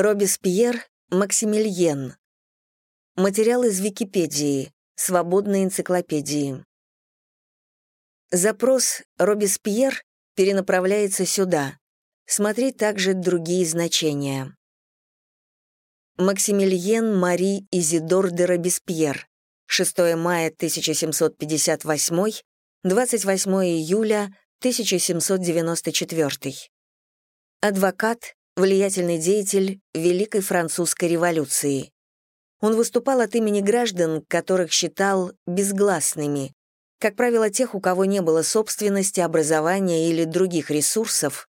Робеспьер Максимилиен. Материал из Википедии, свободной энциклопедии. Запрос «Робеспьер» перенаправляется сюда. Смотри также другие значения. Максимилиен Мари Изидор де Робеспьер. 6 мая 1758, 28 июля 1794. Адвокат, влиятельный деятель Великой Французской революции. Он выступал от имени граждан, которых считал безгласными, как правило, тех, у кого не было собственности, образования или других ресурсов,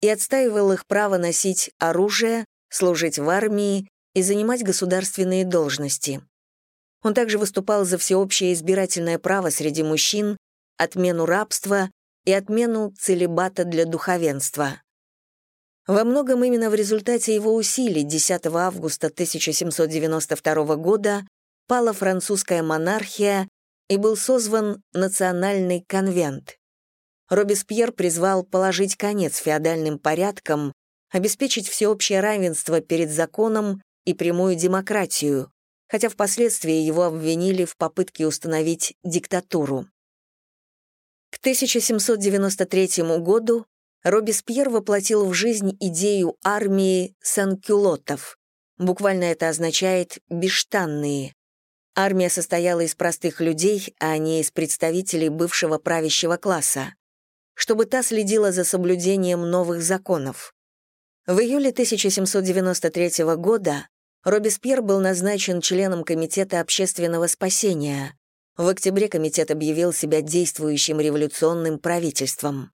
и отстаивал их право носить оружие, служить в армии и занимать государственные должности. Он также выступал за всеобщее избирательное право среди мужчин, отмену рабства и отмену целебата для духовенства. Во многом именно в результате его усилий 10 августа 1792 года пала французская монархия и был созван Национальный конвент. Робеспьер призвал положить конец феодальным порядкам, обеспечить всеобщее равенство перед законом и прямую демократию, хотя впоследствии его обвинили в попытке установить диктатуру. К 1793 году Робеспьер воплотил в жизнь идею армии санкюлотов. Буквально это означает «бесштанные». Армия состояла из простых людей, а не из представителей бывшего правящего класса, чтобы та следила за соблюдением новых законов. В июле 1793 года Робеспьер был назначен членом Комитета общественного спасения. В октябре комитет объявил себя действующим революционным правительством.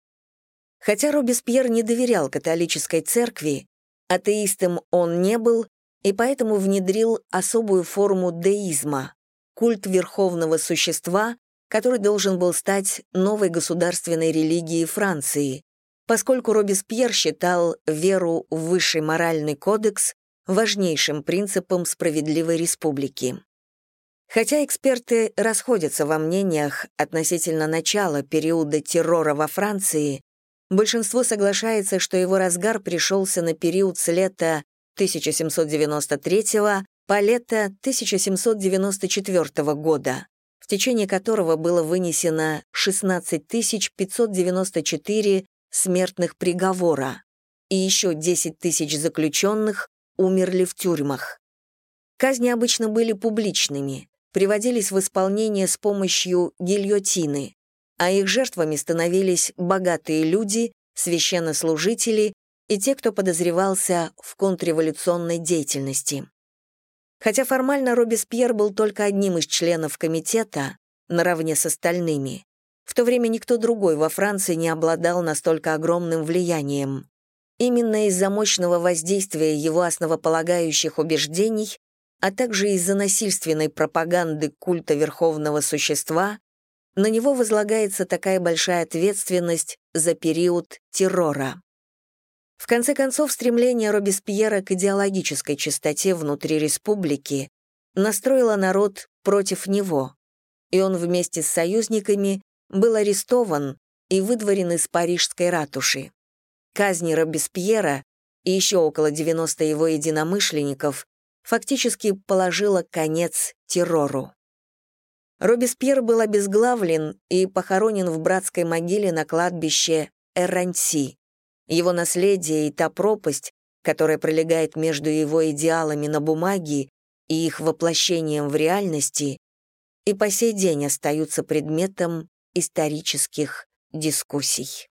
Хотя Робеспьер не доверял католической церкви, атеистом он не был и поэтому внедрил особую форму деизма — культ верховного существа, который должен был стать новой государственной религией Франции, поскольку Робеспьер считал веру в высший моральный кодекс важнейшим принципом справедливой республики. Хотя эксперты расходятся во мнениях относительно начала периода террора во Франции, Большинство соглашается, что его разгар пришелся на период с лета 1793 по лето 1794 года, в течение которого было вынесено 16 594 смертных приговора, и еще 10 тысяч заключенных умерли в тюрьмах. Казни обычно были публичными, приводились в исполнение с помощью гильотины, а их жертвами становились богатые люди, священнослужители и те, кто подозревался в контрреволюционной деятельности. Хотя формально Робеспьер был только одним из членов комитета, наравне с остальными, в то время никто другой во Франции не обладал настолько огромным влиянием. Именно из-за мощного воздействия его основополагающих убеждений, а также из-за насильственной пропаганды культа верховного существа, на него возлагается такая большая ответственность за период террора. В конце концов, стремление Робеспьера к идеологической чистоте внутри республики настроило народ против него, и он вместе с союзниками был арестован и выдворен из парижской ратуши. Казни Робеспьера и еще около 90 его единомышленников фактически положила конец террору. Робеспьер был обезглавлен и похоронен в братской могиле на кладбище Эранси. Его наследие и та пропасть, которая пролегает между его идеалами на бумаге и их воплощением в реальности, и по сей день остаются предметом исторических дискуссий.